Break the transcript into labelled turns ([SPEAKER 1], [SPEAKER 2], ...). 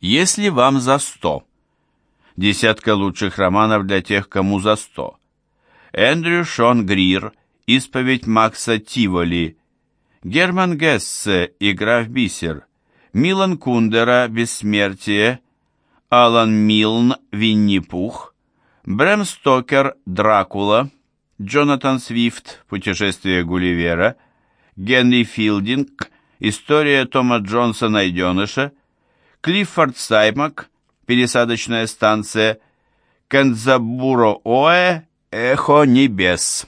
[SPEAKER 1] Если вам за сто. Десятка лучших романов для тех, кому за сто. Эндрю Шон Грир, Исповедь Макса Тиволи, Герман Гессе, Игра в бисер, Милан Кундера, Бессмертие, Алан Милн, Винни-Пух, Брэм Стокер, Дракула, Джонатан Свифт, Путешествие Гулливера, Генри Филдинг, История Тома Джонса Найденыша, Клиффорд Саймак, Пересадочная станция, Канзабуро Оэ, Эхо небес.